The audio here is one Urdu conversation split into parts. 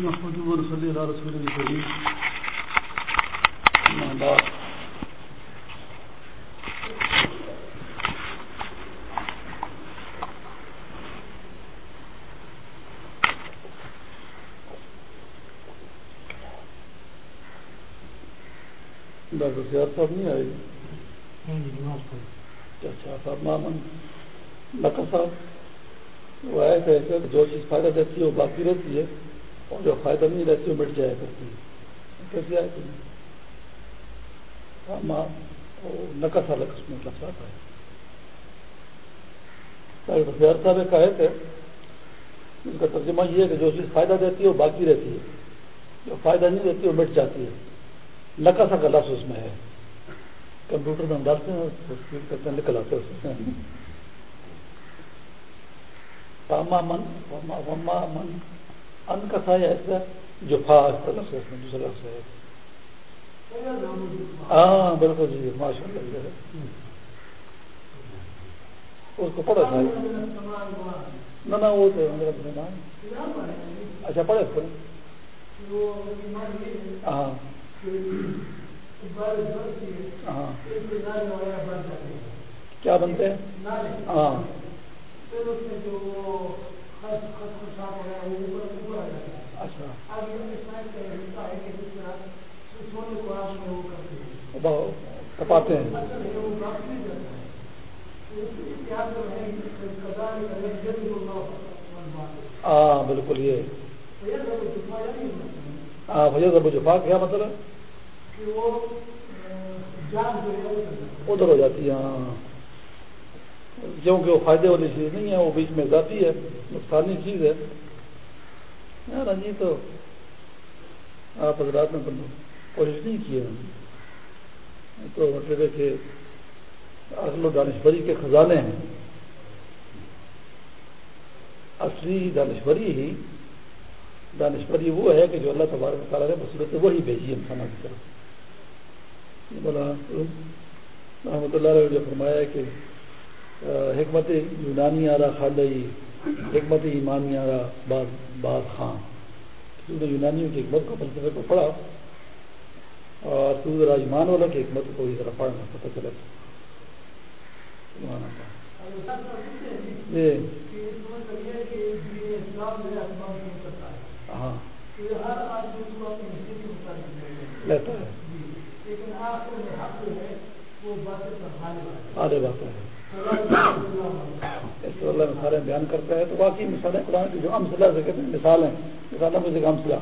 محمد صلی اللہ رسول الکریم ڈاکٹر سیاد صاحب نہیں آئے اچھا صاحب مامن لکھا صاحب وہ آئے تھے جو چیز فائدہ دیتی ہے وہ باقی رہتی ہے۔ اور جو فائدہ نہیں رہتی وہ مٹ جایا کرتی ہے۔ کیسے ہاں، مطلب آئے تھے نقص الگ اس میں لفظ آتا ہے ڈاکٹر سیاد صاحب کہے تھے۔ اس کا ترجمہ یہ ہے کہ جو چیز فائدہ دیتی ہے، وہ باقی رہتی ہے۔ جو فائدہ نہیں دیتی، وہ مٹ جاتی ہے۔ نقص کا لفظ اس میں ہے۔ کمپیوٹر میں ہم ڈالتے ہیں کرتے ہیں، نکل آتے ہیں فاما من فما من ان کا سا ایسا جو فا لفظ ہے دوسرا لفظ ہے ہاں بالکل جی ماشاء اللہ اس کو پڑھا تھا نہ نہ وہ تو اچھا پڑھے پڑھے ہاں۔ ہاں۔ کیا بنتے ہیں؟ ہاں اچھا کپاتے ہیں۔ ہاں بالکل یہ۔ ہاں بھیا سب جفا، کیا مطلب ہے؟ ادھر ہو جاتی ہے ہاں۔ کیونکہ وہ فائدے والی چیز نہیں ہے، وہ بیچ میں ذاتی ہے، نقصانی چیز ہے۔ جی تو آپ حضرات نے کوشش نہیں کی ہے۔ تو مطلب ہے کہ اصل و دانشوری کے خزانے ہیں۔ اصلی دانشوری ہی، دانشوری وہ ہے کہ جو اللہ تبارک تعالیٰ نے بصورت وہی بھیجی انسانوں کی طرف۔ بولا رحمۃ اللہ علیہ جو فرمایا کہ حکمت یونانی آ رہا خالدئی حکمت ایمانی آ رہا باز باز خان نے یونانیوں کی حکمت کو، فلسفے کو پڑھا۔ اور تو ذرا ایمان والا کی حکمت کو ذرا پڑھنا پتہ چلا۔ جی۔ ہاں۔ لیتا ہے۔ آدھے بات ہے۔ اس اللہ مثالیں بیان کرتا ہے۔ تو باقی مثالیں قرآن کی جو امسلہ سے کہتے ہیں، مثالیں۔ مثالوں میں سے امسلہ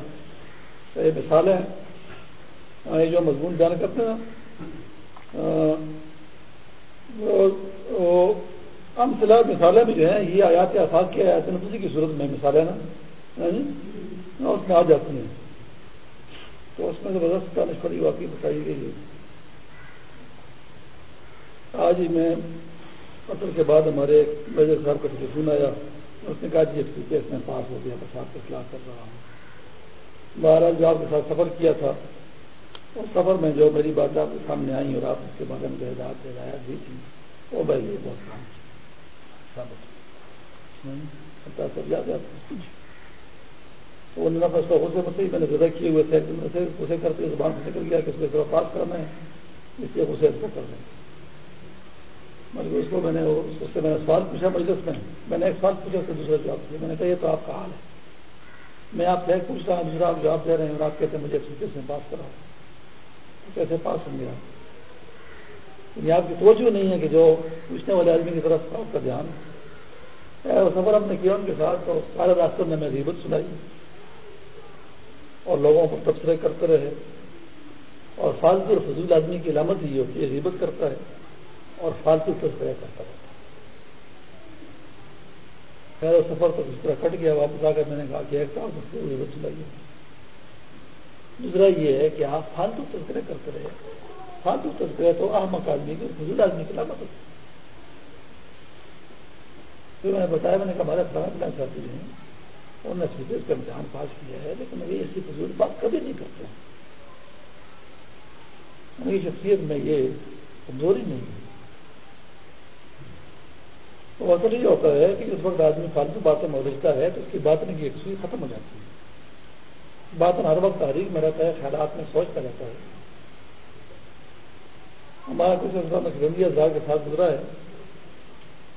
یہ مثالیں یہ جو مضمون بیان کرتے ہیں۔ امسلہ مثالیں بھی جو ہیں، یہ آیات آفاق کی آیات نفسی کی صورت میں مثالیں نا ہاں جی؟ اس میں آ جاتی ہیں۔ تو اس میں زبردست دانشوری واقعی بتائی گئی ہے۔ آج ہی میں قطر کے بعد ہمارے میجر صاحب کا ٹیلیفون آیا۔ اس نے کہا جی ایف سی کیس میں پاس ہو گیا بس آپ کو اطلاع کر رہا ہوں۔ بارہ جو آپ کے ساتھ سفر کیا تھا۔ اس سفر میں جو میری بات آپ کے سامنے آئی اور آپ اس کے بارے میں ہدایات ہدایات دی تھی وہ بھائی، یہ بہت کام ثابت یاد وہ فیصلہ ہوتے مسئلہ میں نے زدہ کیے ہوئے تھے۔ ایک اسے کرتے زبان سے نکل گیا کہ اس کو ذرا پاس کرنا ہے۔ اس لیے اسے کو کر دیں بلکہ اس کو میں نے اس سے میں نے سوال پوچھا مجلس میں۔ میں نے ایک سوال پوچھا، اس سے دوسرا جواب دیا۔ میں نے کہا، یہ تو آپ کا حال ہے۔ میں آپ سے ایک پوچھ رہا ہوں، دوسرا آپ جواب دے رہے ہیں اور آپ کہتے ہیں مجھے ایک سے پاس کرا کیسے پاس ہوں گے یعنی آپ کی توجہ نہیں ہے کہ جو پوچھنے والے آدمی کی طرف آپ کا دھیان۔ سفر ہم نے کیا ان کے ساتھ تو سارے راستوں نے میں ریبت سنائی۔ اور لوگوں کو تبصرے کرتے رہے۔ اور فالتو اور فضول آدمی کی علامت یہ ہوتی ہے ریبت کرتا ہے اور فالتو تذکرہ کرتا رہتا خیر و سفر تو اس طرح کٹ گیا، واپس آ کر میں نے کہا کہ ایک کام اس کو ریبت سنائیے دوسرا یہ ہے کہ آپ فالتو تذکرے کرتے رہے۔ فالتو تذکرہ تو احمد آدمی کی فضول آدمی کی علامت ہوتی پھر میں نے بتایا، میں نے کہا ہمارے فلاں فلاں ساتھی ہیں۔ انہوں نے سیٹس کا امتحان پاس کیا ہے، لیکن ابھی ایسی فضول بات کبھی نہیں کرتے ہیں میری شخصیت میں یہ کمزوری نہیں ہے۔ تو اصل یہ ہوتا ہے کہ اس وقت آدمی فالتو باتیں موجودہ ہے، تو اس کی بات نہیں کی ایک ختم ہو جاتی ہے بات ہر وقت تحریک میں رہتا ہے، خیالات میں سوچتا رہتا ہے۔ ہمارا کچھ نقشبندی ازار کے ساتھ گزرا ہے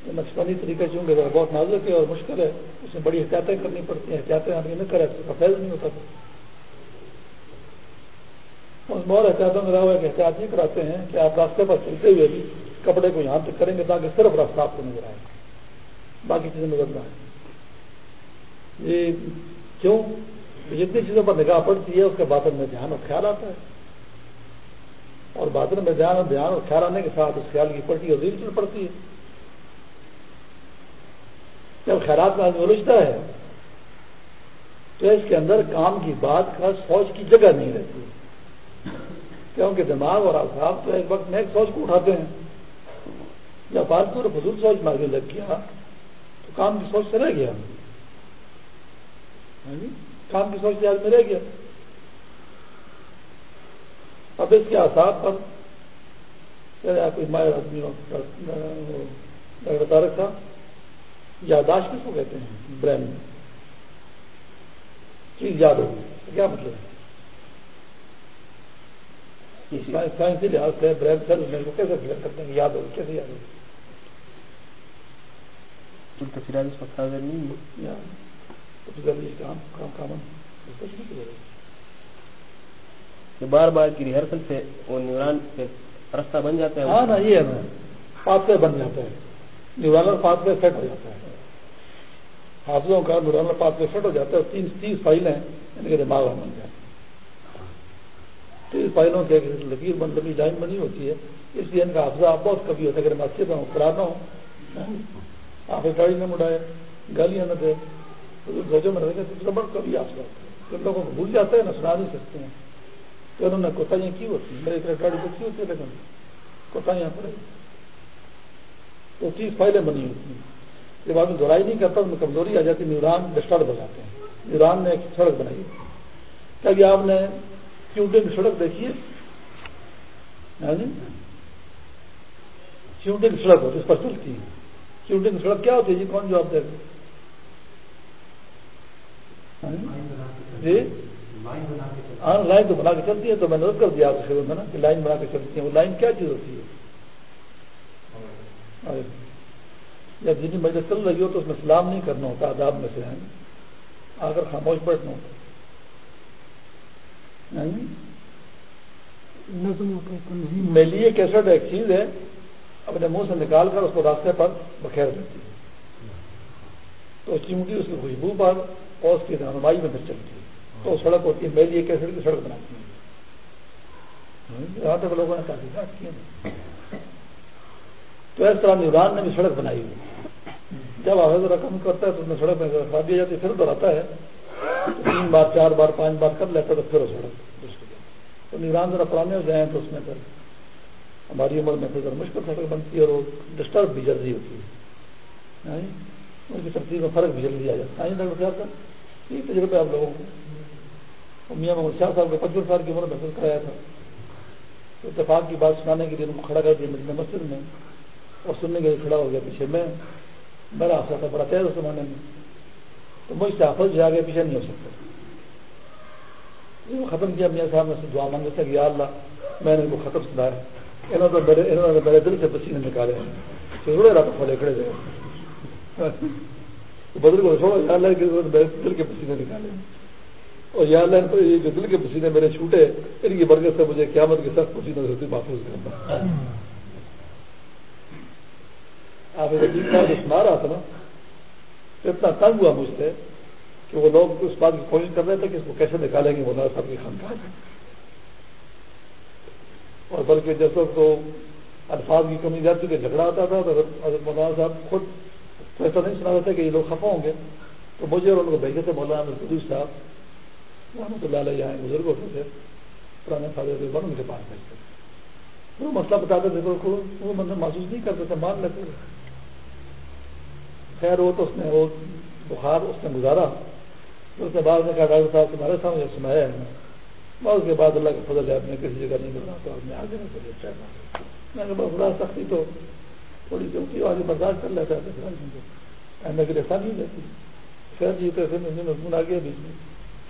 یہ نقشبندی طریقہ چونکہ بہت نازک ہے اور مشکل ہے اس میں بڑی احتیاطیں کرنی پڑتی ہیں۔ احتیاطیں آدمی نہ کرے، اس کا فیض نہیں ہوتا۔ اس میں اور احتیاطوں میں رہا ہوا ہے کہ احتیاط یہ کراتے ہیں کہ آپ راستے پر چلتے ہوئے بھی کپڑے کو یہاں تک کریں گے تاکہ صرف راستہ آپ کو نظر آئے۔ باقی چیزیں نظر نہ آئے یہ کیوں تو جتنی چیزوں پر نگاہ پڑتی ہے، اس کے باطن میں دھیان اور خیال آتا ہے۔ اور باطن میں دھیان اور دھیان اور خیال آنے کے ساتھ اس خیال کی پڑتی اور چل پڑتی ہے۔ جب خیالات میں آدمی الجھتا ہے، تو اس کے اندر کام کی بات کا سوچ کی جگہ نہیں رہتی۔ کیونکہ دماغ اور آساب تو ایک وقت میں ایک سوچ کو اٹھاتے ہیں۔ جب فالتو اور فضول سوچ میں لگ گیا، تو کام کی سوچ سے رہ گیا۔ ہاں جی؟ جی؟ کام کی سوچ سے آج میں رہ گیا۔ اب اس کے آساب پر کوئی مائر آدمی تارک تھا یاداشت کس کو کہتے ہیں؟ برین۔ چیز یاد ہوگی کیا مطلب ہے؟ سائنسی لحاظ سے برین سیل میں کو کیسے فلر کرتے ہیں یاد ہوگی کیسے یاد ہوگی بار بار کی ریہرسل سے وہ نیوران سے رستہ بن جاتا ہے۔ ہاں نا یہ ہے۔ پاس بن جاتا ہے نیورانل پاس وے سیٹ ہو جاتا ہے حافظوں کا نیورانل پاس وے سیٹ ہو جاتا ہے تین تیس فائلیں ان یعنی کے دماغ میں بن جاتی تیس فائلوں کی لکیر بند لمبی لائن بنی ہوتی ہے۔ اس لیے ان کا حافظہ بہت کبھی ہوتا ہے۔ اگر مسجد ہوں پرانا ہوں آپ گاڑی نہ مڑائے گالیاں نہ دے۔ گوجوں میں رہے گا بڑا کبھی حافظہ ان لوگوں کو بھول جاتے ہیں نہ سنا نہیں سکتے ہیں۔ تو انہوں نے کوتاہیاں کی ہوتی ہیں؟ میرے طرح گاڑی کو کی ہوتی ہے لیکن کوتاہیاں پڑے تو چیز فائلیں بنی ہوتی ہیں۔ جب آدمی دہرائی نہیں کرتا، ان میں کمزوری آ جاتی، نیوران ڈسٹرب ہو جاتے ہیں۔ نیوران نے ایک سڑک بنائی کیا کہ آپ نے کیونٹنگ سڑک دیکھی ہے؟ ہاں جی؟ کیونٹنگ سڑک ہوتی اس پر چلتی ہے۔ کیونٹنگ سڑک کیا ہوتی ہے؟ جی کون جواب دے گا ہاں جی؟ ہاں لائن تو بنا کے چلتی ہے تو میں نے کر دیا آپ شروع میں نا کہ لائن بنا کے چلتی ہے وہ لائن کیا چیز ہوتی ہے؟ جب جتنی مجھے چل رہی ہو تو اس میں سلام نہیں کرنا ہوتا آداب میں سے آ کر خاموش بیٹھنا ہوتا میلی کیسٹ ایک چیز ہے اپنے منہ سے نکال کر اس کو راستے پر بکھیر دیتی ہے۔ تو چیمٹی اس کی خوشبو پر اور اس کی رہنمائی میں پھر چلتی ہے۔ تو سڑک ہوتی ہے، میلی کیسٹ کی سڑک بناتی ہے یہاں تک لوگوں نے تحقیقات کی تو اس طرح نوران نے بھی سڑک بنائی ہوئی۔ جب آواز رقم کرتا ہے تو اس میں سڑک میں خرابی جاتی ہے، پھر دوہراتا ہے۔ تین بار، چار بار، پانچ بار کر لیتا تو پھر سڑک تو نیوران ذرا پرانے ہو جائیں تو اس میں پھر ہماری عمر میں پھر مشکل سڑک بنتی ہے اور وہ ڈسٹرب بھی جلدی ہوتی ہے۔ ان کی ترتیب میں فرق بھی جلدی آ جاتا ہے۔ ڈاکٹر صاحب کا یہ تجربہ آپ لوگوں کو۔ میاں محمد شاہ صاحب کو پچپن سال کی عمر محسوس کرایا تھا۔ اتفاق کی بات سنانے کے لیے ان کو کھڑا کر دیا مجھے مسجد میں اور سننے کے لیے کھڑا ہو گیا پیچھے۔ میں، میرا آسا تھا، بڑا تیز اس زمانے میں۔ تو مجھ سے حافظ جو آگے پیچھے نہیں ہو سکتا ختم کیا میاں صاحب نے دعا مانگا تھا کہ یا اللہ، میں نے ان کو ختم سنایا۔ انہوں نے میرے، انہوں نے میرے دل سے پسینے نکالے۔ چھوڑے رہا تو کھڑے کھڑے گئے بدل کو چھوڑو یا اللہ کے دل کے پسینے نکالے۔ اور یا اللہ یہ جو دل کے پسینے میرے چھوٹے ان کی برکت سے مجھے قیامت کے سخت پسینے سے محفوظ کرنا۔ آپ سنا رہا تھا نا، اتنا تنگ ہوا مجھ سے کہ وہ لوگ اس بات کی کوشش کر رہے تھے کہ اس کو کیسے نکالیں گے مولانا صاحب کی خاندان۔ اور بلکہ جیسے تو الفاظ کی کمی جاتی کہ جھگڑا آتا تھا، تو حضرت مولانا صاحب خود تو ایسا نہیں سنا رہے تھے کہ یہ لوگ خفا ہوں گے۔ تو مجھے اور ان کو بھیجے تھے مولانا قدوس صاحب۔ رحمۃ اللہ علیہ یہاں بزرگ ہوتے تھے۔ پرانے فادر بن کے پاس بھیجتے تھے۔ وہ مسئلہ بتاتے تھے تو وہ مطلب محسوس نہیں کرتے تھے مان لیتے تھے۔ خیر، وہ تو اس نے وہ بخار اس نے گزارا۔ تو اس نے بعد میں کہا، ڈاکٹر صاحب، تمہارے سامنے سنایا ہے میں اس کے بعد اللہ کا فضل ہے میں کسی جگہ نہیں ملنا تو میں آگے نہیں چاہتا میں نے خدا سختی تو تھوڑی سی ہوتی آگے برداشت کر لیتا ہے میں کہ ایسا نہیں لیتی خیر جی تو ایسے مضمون آ گیا بیچ میں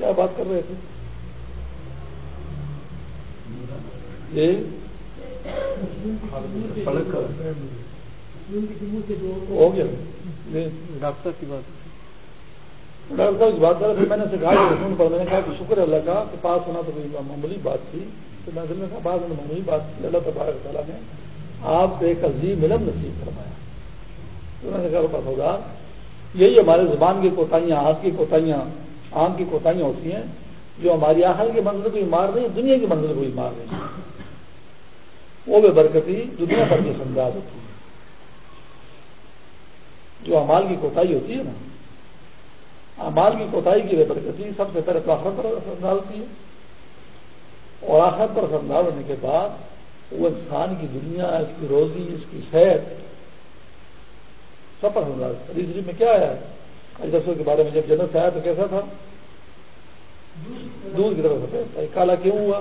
کیا بات کر رہے تھے؟ جی؟ ہو گیا۔ جی۔ ڈاکٹر کی بات۔ ڈاکٹر صاحب اس بات کر رہے میں نے کہا کہ پر میں نے کہا کہ شکر اللہ کا کہ پاس ہونا تو کوئی معمولی بات تھی۔ تو میں نے کہا پاس معمولی بات تھی۔ اللہ تبارک تعالیٰ نے آپ کو ایک عظیم علم نصیب فرمایا۔ تو میں نے کہا پاس ہوگا۔ یہی ہمارے زبان کی کوتاہیاں ہاتھ کی کوتاہیاں آنکھ کی کوتاہیاں ہوتی ہیں جو ہماری آخر کے منظر کو مار رہی دنیا کے منظر کو مار رہی وہ بے برکتی دنیا بھر کی سمجھاج ہوتی ہے۔ جو امال کی کوتاہی ہوتی ہے نا، امال کی کوتاہی کی بے برکتی سب سے پہلے تو آخرت پر اثر ہوتی ہے۔ اور آخرت پر اثر ہونے کے بعد وہ انسان کی دنیا، اس کی روزی، اس کی صحت سب پر حضرت میں کیا آیا اجرسوں کے بارے میں جب جنت سے آیا تو کیسا تھا؟ دودھ کی طرف سے کالا کیوں ہوا؟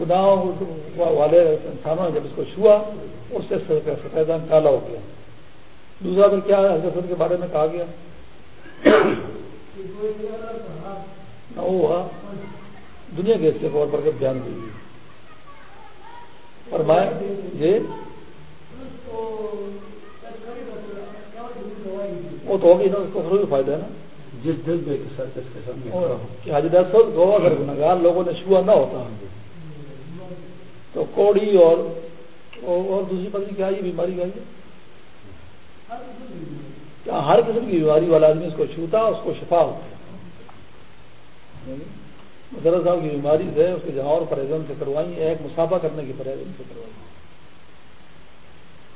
گناہوں والے انسانوں نے جب اس کو چھوا، اس سے سفید کالا ہو گیا۔ دوسرا پھر کیا ہے؟ حضرت کے بارے میں کہا گیا۔ نہ ہوا۔ دنیا کے حصے کو اور برکت بیان دی گئی۔ اور میں یہ وہ تو ہوگی نا اس کو بھی فائدہ ہے نا۔ جس دل میں کہ حاجی دراصل گوا اگر گنگار لوگوں نے چھوا نہ ہوتا۔ تو کوڑی اور اور دوسری پتنی کیا یہ بیماری کیا ہے۔ کیا ہر قسم کی بیماری والا آدمی اس کو چھوتا اس کو شفا ہوتا ہے۔ مدرس صاحب کی بیماری سے اس کے جہاں اور پرہیزن سے کروائی ایک مسافہ کرنے کی پرہیزن سے کروائی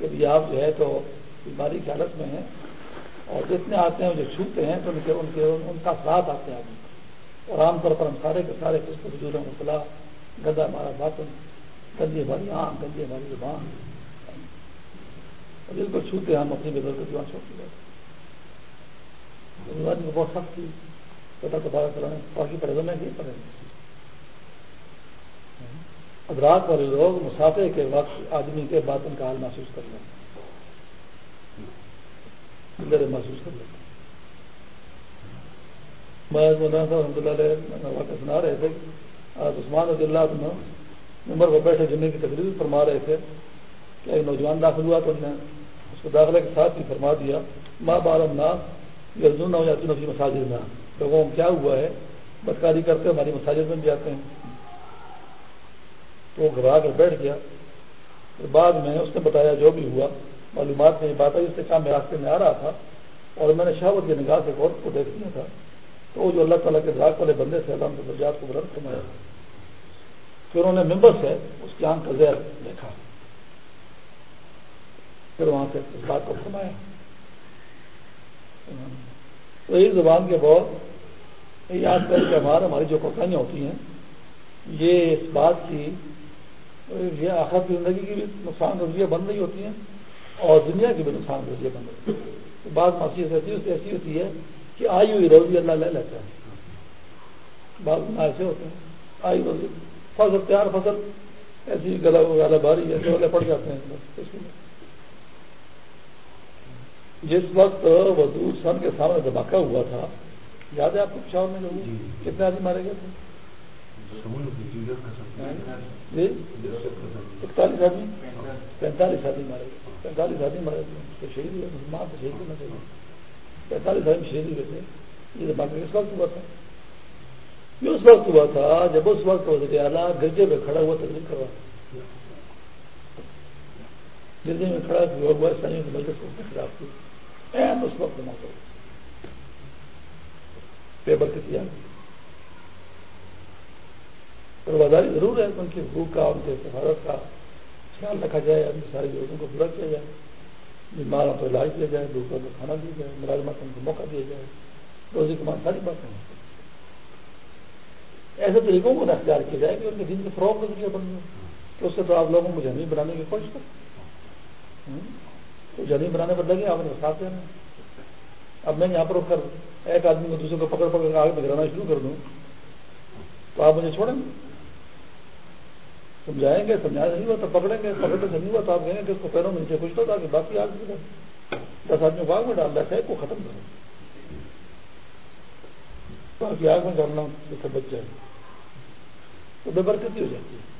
کہ آپ جو ہے تو بیماری کی حالت میں ہیں۔ اور جتنے آتے ہیں، جو چھوتے ہیں، تو ان کے ان کے ان کا ساتھ آتے ہیں آدمی۔ اور عام طور پر ہم سارے کے سارے کس کو بجور مسئلہ گندا ہمارا باطن، گندی ہماری آنکھ، گندی ہماری زبان۔ اور جن کو چھوتے ہیں، ہم اپنی بزرگ کی وہاں چھوڑتے جاتے بیماری بہت سخت تھی پتا تو بارہ کرانے باقی پرہزوں میں بھی پڑے ادراک والے لوگ مسافے کے وقت آدمی کے باطن کا حال محسوس کر لیں محسوس کر لیتے مولانا صاحب رحمۃ اللہ علیہ سنا رہے تھے۔ آج عثمان رضی اللہ عنہ نمبر پر بیٹھے جمعے کی تقریب فرما رہے تھے کہ ایک نوجوان داخل ہوا تو انہوں نے اس کو داخلے کے ساتھ ہی فرما دیا ماں بارم ناس گرجن نہ ہو جاتی نفی مساجد نہ لوگوں میں کیا ہوا ہے؟ بدکاری کرتے ہماری مساجد میں بھی آتے ہیں۔ تو وہ گھبرا کر بیٹھ گیا۔ پھر بعد میں اس نے بتایا جو بھی ہوا معلومات میں یہ بات آئی اس سے کام میں راستے میں آ رہا تھا اور میں نے شہوت کی نگاہ سے غور کو دیکھ لیا تھا۔ تو وہ جو اللہ تعالیٰ کے دراغ والے بندے سے اللہ درجات کو بلند فرمایا۔ پھر انہوں نے ممبر سے اس کی آنکھ کا زہر دیکھا۔ پھر وہاں سے اس بات کو فرمایا۔ تو اس زبان کے بہت یاد کر کے ہمارے ہماری جو کوتاہیاں ہوتی ہیں، یہ اس بات کی، یہ آخر کی زندگی کی بھی نقصان روزیاں بن رہی ہوتی ہیں۔ اور دنیا کی بھی نقصان روزیاں بن رہی ہے بعض معاشیت ایسی ایسی ہوتی ہے کہ آئی ہوئی روزی اللہ لے لیتا ہے۔ بعض ایسے ہوتے ہیں آئی روزی فصل تیار فصل ایسی گلا گلا باری ایسے والے پڑ جاتے ہیں۔ جس وقت وزور سن کے سامنے دھماکہ ہوا تھا یاد ہے آپ کو پشاور میں جو کتنے آدمی مارے گئے تھے؟ جی؟ اکتالیس آدمی۔ پینتالیس آدمی مارے گئے۔ پینتالیس آدمی مارے تھے شہید ہوئے، مسلمان تو شہید ہونا چاہیے پینتالیس آدمی شہید ہوئے تھے۔ یہ دھماکہ کس وقت ہوا تھا۔ یہ اس وقت ہوا تھا جب اس وقت وزیر اعلیٰ گرجے میں کھڑا ہوا تقریر کروا گرجے میں کھڑا ہوا ہوا سائیوں کی مجلس کو خلاف کی اہم اس وقت دھماکہ پیپر کے کیا رواداری ضرور ہے ان کی حقوق کا، ان کے سفارت کا خیال رکھا جائے ان کی ساری ضرورتوں کو پورا کیا جائے۔ بیماروں کو علاج دیا جائے دوسروں کو کھانا دیا جائے ملازمت کو موقع دیا جائے۔ روزی کمان ساری باتیں ایسے طریقوں کو اختیار کیا جائے کہ ان کے دن کے فروغ کا ذریعہ بن جائے۔ تو اس سے تو آپ لوگوں کو جہنی بنانے کی کوشش کریں۔ تو جہنی بنانے پر لگے، آپ نے ساتھ دینا۔ اب میں یہاں پر اٹھ کر ایک آدمی کو دوسرے کو پکڑ پکڑ کر آگ میں گرانا شروع کر دوں، تو آپ مجھے چھوڑیں گے؟ سمجھائیں گے سمجھایا نہیں ہوا تو پکڑیں گے پکڑنے سے نہیں ہوا تو آپ کہیں گے کہ اس کو پیروں میں نیچے کچھ تو تاکہ باقی آگ بھی دس آدمی کو آگ میں ڈال رہا ہے کو ختم کرو۔ باقی آگ میں ڈالنا جس سے بچ جائے۔ تو بے برکتی ہو جاتی ہے۔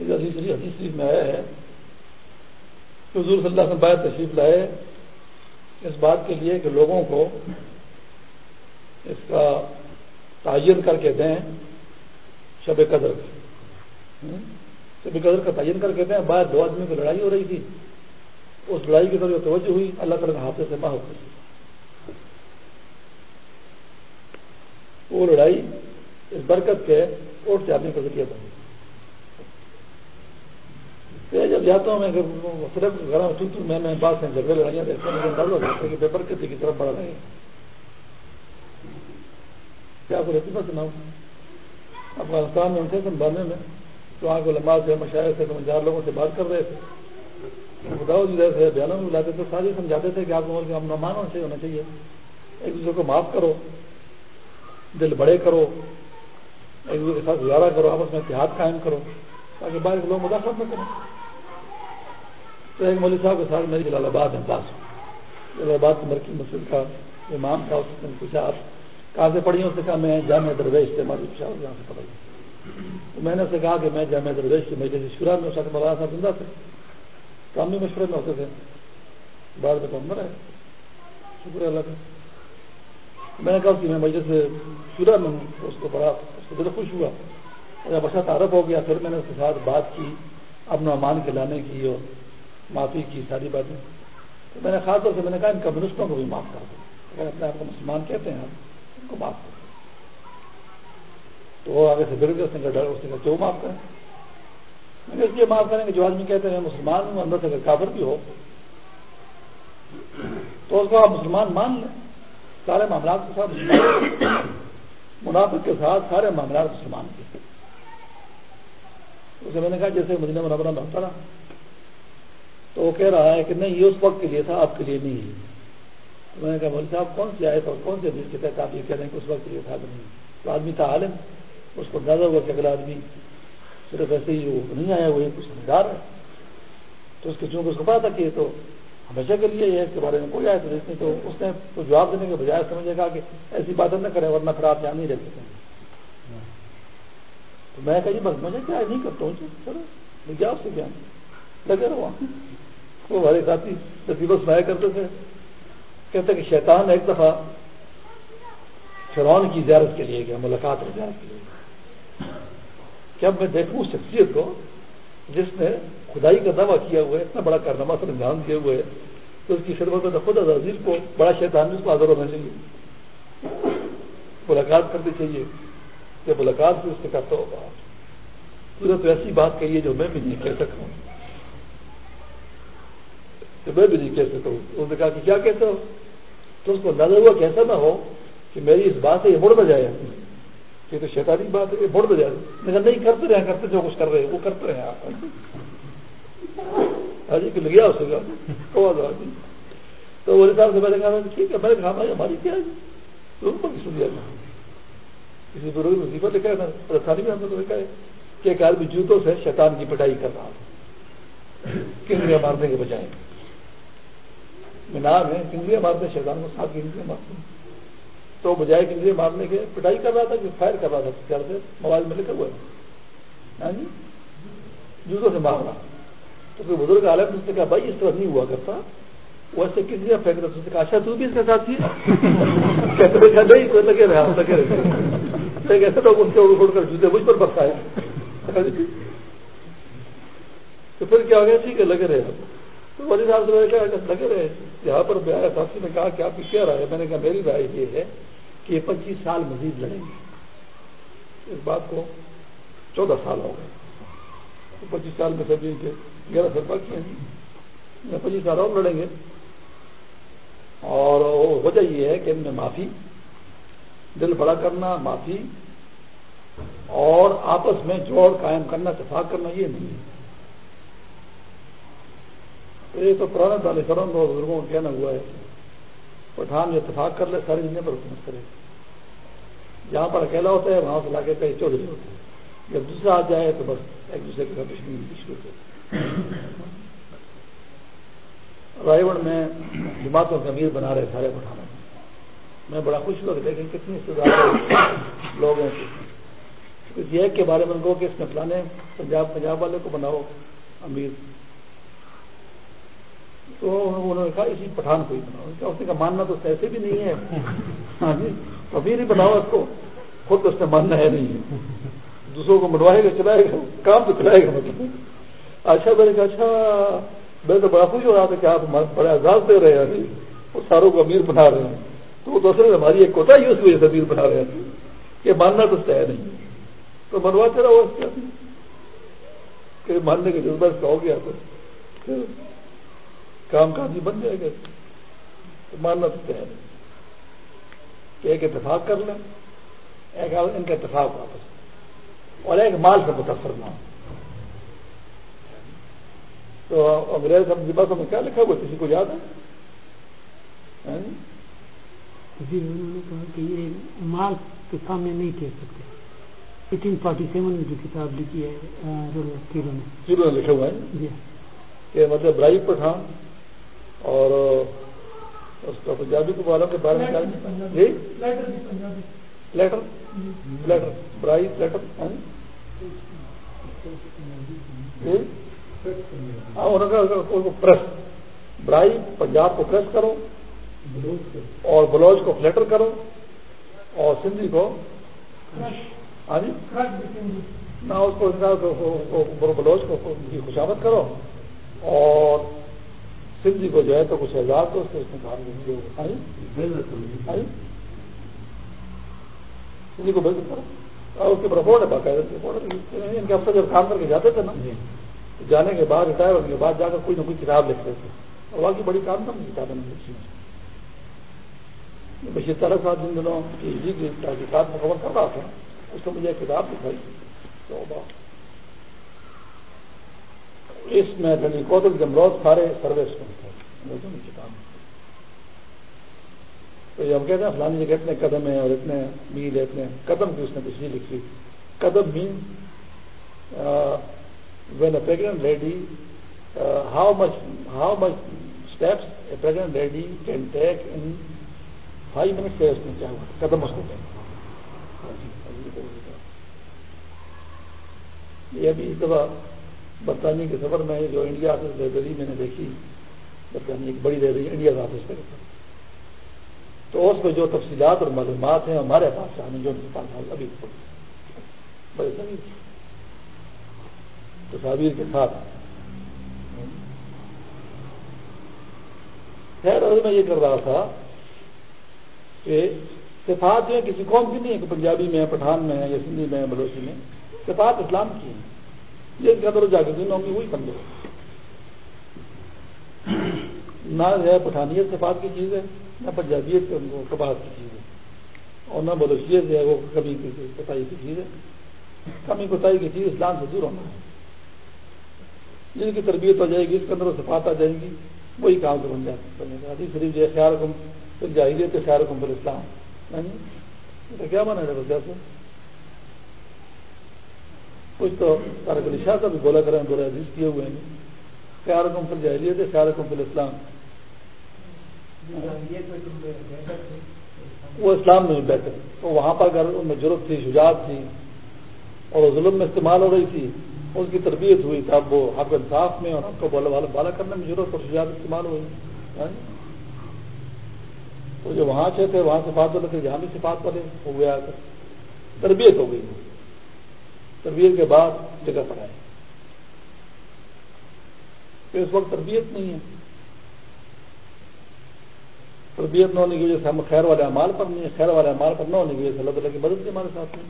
حدیث شریف میں آیا ہے کہ حضور صلی اللہ سے باہر تشریف لائے اس بات کے لیے کہ لوگوں کو اس کا تعین کر کے دیں۔ شب قدر۔ شب قدر کا تعین کر کے دیں باہر دو آدمی کی لڑائی ہو رہی تھی۔ اس لڑائی کی طرف توجہ ہوئی، اللہ تعالیٰ کے ہاتھوں سے باہر ماہ وہ لڑائی اس برکت کے اوٹ جانے کا ذریعہ بنی جب جاتا ہوں، میں صرف گھر میں میں بات سے جھگڑے لڑائیاں دیکھتا ہوں ڈر ہوتا ہے کہ بے برکتی کی طرف بڑھ رہے ہیں کیا آپ کو رسیفہ سناؤں افغانستان میں ان سے سنبھالنے میں، تو وہاں کو لمبا سے، مشاعر سے سمجھدار لوگوں سے بات کر رہے تھے۔ خداؤ جی رہے بیانوں میں بلاتے تھے، سارے سمجھاتے تھے کہ آپ کو امن امان ہونا چاہیے ہونا چاہیے۔ ایک دوسرے کو معاف کرو، دل بڑے کرو، ایک دوسرے کے ساتھ گزارا کرو، آپس میں اتحاد قائم کرو، تاکہ باہر کے لوگ مداخلت نہ کریں۔ تو ایک مولوی صاحب کے ساتھ میری جلال آباد میں پاس جلال آباد مرکی مسجد کا امام تھا، اس نے پوچھا آپ کہاں سے پڑھی، اس نے کہا میں جامع درویش سے مولوی صاحب یہاں سے پڑھی تو میں نے اسے کہا کہ میں جامع درویش سے میرے شورا میں اس مولانا صاحب زندہ تھے۔ تو ہم بھی مشورے میں ہوتے تھے۔ بعد میں تو ہم رہے شکر اللہ کا۔ میں نے کہا کہ میں مجھے سے شورا میں ہوں، اس کو بڑا، اس کو بڑا خوش ہوا۔ جب اچھا تعارف ہو گیا، پھر میں نے اس کے ساتھ بات کی امن و امان کے لانے کی اور معافی کی، ساری باتیں۔ تو میں نے خاص طور سے میں نے کہا، ان کمیونسٹوں کو بھی معاف کر دوں اگر اپنے آپ کو مسلمان کہتے ہیں آپ کو معاف کر تو وہ آگے سے گر گئے، اس نے کہا ڈر، اس نے کہا کیوں معاف کریں؟ میں نے اس لیے معاف کریں کہ جو آدمی کہتے ہیں مسلمان ہوں اندر سے اگر کافر بھی ہو، تو اس کو آپ مسلمان مان لیں۔ سارے معاملات کے ساتھ منافق کے ساتھ سارے معاملات مسلمان کے اسے میں نے کہا جیسے مدینہ منورہ میں ہوتا رہا۔ تو وہ کہہ رہا ہے کہ نہیں، یہ اس وقت کے لیے تھا، آپ کے لیے نہیں۔ ہے تو میں نے کہا مول صاحب، کون سی آئے تو کون سے حدیث کے تحت آپ یہ کہہ رہے ہیں کہ اس وقت کے لیے تھا کہ نہیں؟ تو آدمی تھا عالم، اس کو اندازہ ہوا کہ اگلا آدمی صرف ایسے ہی وہ نہیں آیا، وہ کچھ سمجھدار ہے۔ تو اس کے چونکہ اس کو پتا تھا کہ یہ تو ہمیشہ کے لیے ہے، اس کے بارے میں کوئی آئے تو نہیں تو اس نے تو جواب دینے کے بجائے سمجھے گا کہ ایسی باتیں نہ کریں، ورنہ پھر آپ یہاں نہیں رہ سکیں۔ تو میں کہا جی بس مجھے کیا نہیں کرتا ہوں جی، چلو کیا اس سے کیا لگے رہو۔ وہ ہمارے ساتھی نصیبت سنایا کرتے تھے۔ کہتے کہ شیطان ایک دفعہ فرعون کی زیارت کے لیے گیا، ملاقات اور زیارت کے لیے کیا میں دیکھوں شخصیت کو جس نے خدائی کا دعویٰ کیا ہوا ہے، اتنا بڑا کارنامہ سر انجام کیے ہوئے ہے تو اس کی خدمت میں خود عزیز کو بڑا شیطان اس کو حاضر ہونا چاہیے۔ ملاقات کرنی چاہیے۔ کہ ملاقات بھی اس سے کرتا ہوگا پورا تو ایسی بات کہی ہے جو میں بھی نہیں کہہ سکتا ہوں۔ کہ میں بھی نہیں کہہ سکتا ہوں۔ انہوں نے کہا کہ کیا کہتے ہو تو اس کو اندازہ ہوا کیسا نہ ہو کہ میری اس بات سے یہ مڑ نہ جائے یہ تو شیطانی بات ہے، یہ مڑ نہ جائے لیکن نہیں، کرتے رہے، کرتے جو کچھ کر رہے ہیں، وہ کرتے رہے آپ۔ حاجی کہ لگیا اس کا تو وہ صاحب سے میں نے کہا، ٹھیک ہے، میں نے کہا بھائی ہماری کیا ہے؟ تو سن لیا کسی بروگ وظیفہ لکھا ہے نا رسانی میں ہم نے لکھا ہے کہ ایک آدمی جوتوں سے شیطان کی پٹائی کر رہا تھا کنگریاں مارنے کے بجائے؟ مینار ہے کنگریاں مارتے شیطان کو ساتھ کنگریاں مارتے ہیں تو بجائے کنگریاں مارنے کے پٹائی کر رہا تھا کہ فائر کر رہا تھا خیال سے موبائل میں لکھا ہوا ہے ہاں جی؟ جوتوں سے مار رہا تو کوئی بزرگ عالم نے کہا، بھائی، اس طرح نہیں ہوا کرتا۔ ویسے کسی نے پھینک رہا کہا اچھا تو بھی اس کے ساتھ تھی کہتے نہیں، کوئی لگے رہے ہم لگے رہے ایسے لوگ ان سے اڑ اڑ کر جوتے مجھ پر برسائے ہاں جی؟ تو پھر کیا ہو گیا؟ ٹھیک ہے، لگے رہے۔ تو ولی صاحب سے کہا اچھا، لگے رہے۔ یہاں پر آیا ساتھی نے کہا کہ آپ کی کیا رائے میں نے کہا، میری رائے یہ ہے کہ یہ پچیس سال مزید لڑیں گے۔ اس بات کو چودہ سال ہو گئے۔ پچیس سال میں سب کے گیارہ سال باقی ہیں۔ پچیس سال اور لڑیں گے۔ اور وجہ یہ ہے کہ ان میں معافی، دل بڑا کرنا، معافی اور آپس میں جوڑ قائم کرنا، اتفاق کرنا، یہ نہیں ہے۔ تو یہ تو پرانے دال کرم اور بزرگوں کا کہنا ہوا ہے۔ پٹھان جو اتفاق کر لے، ساری دنیا پر حکومت کرے۔ جہاں پر اکیلا ہوتا ہے، وہاں سے لا کے چودھری ہوتے۔ ہیں جب دوسرا آ جائے تو بس ایک دوسرے کے دشمنی شروع ہوتے رائے گڑھ میں جماعتوں کا امیر بنا رہے سارے پٹھانوں میں بڑا خوش ہوا کہ دیکھیں کتنی استدار لوگ ہیں کسی ایک کے بارے میں ان کو کہ اس میں فلانے پنجاب پنجاب والے کو بناؤ، امیر۔ تو انہوں نے کہا اسی پٹھان کو ہی بناؤ۔ اس نے کہا ماننا تو ایسے بھی نہیں ہے۔ ہاں جی امیر ہی بناؤ اس کو۔ خود اس نے ماننا ہے نہیں۔ ہے دوسروں کو منوائے گا چلائے گا کام تو چلائے گا۔ مطلب اچھا میں نے کہا اچھا میں تو بڑا خوش ہو رہا تھا کہ آپ بڑے اعزاز دے رہے ہیں۔ وہ ساروں کو امیر بنا رہے ہیں۔ تو وہ دوسرے ہماری ایک کوتا ہی اس وجہ سے امیر بنا رہے ہیں کہ ماننا تو طے نہیں۔ تو اس کا کہ ماننے کا جذبہ اس کا ہو گیا تو۔ کام کاج بن جائے گا۔ تو ماننا تو طے نہیں کہ ایک اتفاق کر لیں ایک ان کا اتفاق واپس۔ اور ایک مال سے متاثر نہ ہو۔ تو انگریز ہم جی میں کیا لکھا ہوا کسی کو یاد ہے؟ ہاں جی؟ انہوں نے کہا کہ یہ مال کے سامنے نہیں کہہ سکتے۔ ایٹین فورٹی سیون جو کتاب لکھی ہے نے۔ لکھا ہوا ہے۔ جی۔ کہ مطلب برائی پٹھان اور اس کا پنجابی کو والوں کے بارے میں جی؟ لیٹر. لیٹر. برائی لیٹر. ہاں. جی؟ ہاں، پریس برائی پنجاب کو پریس کرو اور بلوچ کو فلیٹر کرو اور سندھی کو ہاں جی؟ نہ، اس کو بلوچ کو خوشامد کرو اور سندھی کو جو ہے تو کچھ اعزاز دو اس میں کام سندھی کو بھیج کرو اور اس کی رپورٹ ہے باقاعدہ ان کے افسر جب کام کر کے جاتے تھے نا جانے کے بعد ریٹائر ہونے کے بعد جا کر کوئی نہ کوئی کتاب لکھتے تھے۔ اور باقی بڑی کام تھا کتابیں بشیر تعالیٰ صاحب جن دنوں پی ایچ ڈی کی تحقیقات مکمل کر رہا تھا اس کو مجھے ایک کتاب دکھائی تو اس میں کوتل جمروز سارے سروس میں کتاب تو یہ ہم کہتے ہیں فلانی جگہ اتنے قدم ہیں اور اتنے میل ہے اتنے قدم کی اس نے تشریح لکھی۔ قدم mean when a pregnant lady how much how much steps a pregnant lady can take in five minute سے اس میں کیا ہوا۔ قدم اس کو کہیں ہاں جی، ہاں جی، یہ ابھی اس دفعہ برطانیہ کے سفر میں جو انڈیا آفس لائبریری میں نے دیکھی برطانیہ کی بڑی لائبریری انڈیا کا آفس کا تو اس میں جو تفصیلات اور معلومات ہیں، ہمارے پاس ہمیں جو ابھی بڑے تصاویر کے ساتھ۔ خیر میں یہ کر رہا تھا کہ صفات جو ہے کسی قوم کی نہیں ہے کہ پنجابی میں پٹھان میں ہے یا سندھی میں بلوچی میں صفات اسلام کی ہیں۔ جس کے اندر جا کے ہوں گی، وہی کمزور نہ ہے پٹھانیت صفات کی چیز ہے، نہ پنجابیت کباب کی چیز ہے۔ اور نہ بلوچیت ہے، وہ کمی کوتاہی کی چیز ہے۔ کمی کوتاہی کی چیز اسلام سے دور ہونا ہے۔ جن کی تربیت ہو جائے گی، اس کے اندر صفات آ جائیں گی، وہی کام سے بن جاتا ہے شریف جو خیال کم پھر جاہیے تو خیال کم پھر اسلام کیا مانا ہے سے کچھ تو تارک علی شاہ بھی بولا کریں بولے عزیز کیے ہوئے ہیں۔ خیال کم پھر جاہیے تھے خیال کم پھر اسلام وہ اسلام میں بہتر تو وہاں پر اگر ان میں ضرورت تھی، شجاعت تھی اور ظلم میں استعمال ہو رہی تھی اس کی تربیت ہوئی، تب وہ حق انصاف میں اور حق کو بالا بالا کرنے میں ضرورت اور شجاعت استعمال ہوئی۔ ہاں؟ تو جو وہاں سے تھے، وہاں سے بات تھے جہاں بھی سے بات ہو گیا تربیت ہو گئی۔ تربیت کے بعد جگہ پڑھائے پھر اس وقت تربیت نہیں ہے۔ تربیت نہ ہونے کی وجہ سے ہم خیر والے امال پر نہیں خیر والے امال پر نہ ہونے کی وجہ سے اللہ تعالیٰ کی مدد بھی ہمارے ساتھ نہیں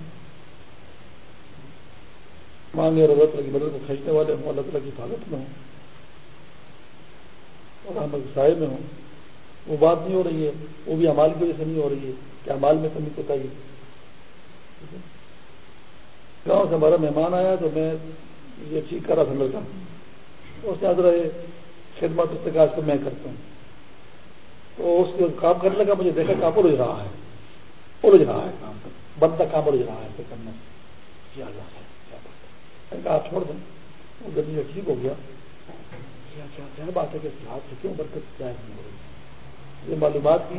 مانگے اور اللہ تعالیٰ کی مدد کو کھینچنے والے ہوں، اللہ تعالیٰ کی حفاظت میں ہوں۔ اور ہم سائے میں ہوں، وہ بات نہیں ہو رہی ہے، وہ بھی امال کی وجہ سے نہیں ہو رہی ہے کہ امال میں کمی تو چاہیے گاؤں سے ہمارا مہمان آیا تو میں یہ ٹھیک کر رہا تھا، لڑکا۔ اس نے حضرت خدمت استقاج کو میں کرتا ہوں۔ تو اس کو کام کرنے لگا مجھے دیکھا کام الجھ رہا ہے الجھ رہا ہے کام بندہ کام الجھ رہا ہے۔ کرنے کیا ہے کہا آپ چھوڑ دیں۔ وہ گدی ٹھیک ہو گیا۔ کیا بات ہے کہ ہاتھ سے کیوں برکت ظاہر نہیں ہو رہی؟ یہ معلومات کی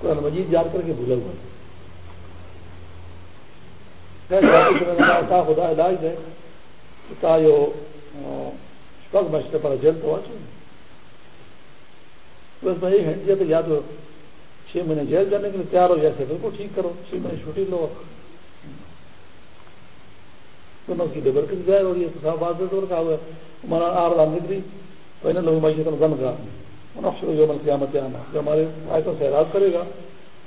قرآن مجید جان کر کے بھولا ہوا خدا علاج ہے۔ تا یہ پگ بچتے پر جیل تو آچو بس میں یہ ہینڈ تو یا تو چھ مہینے جیل جانے کے لیے تیار ہو یا جیسے بالکل ٹھیک کرو، چھ مہینے چھوٹی لو۔ تو اس کی ڈبر کی ظاہر ہو رہی ہے تو صاحب بات دور کا ہوا ہمارا آر رام نکلی، تو انہیں لوگ معیشت میں گن گا۔ نقش جو مل قیامت آنا، جو ہمارے آیتوں سے اعراض کرے گا،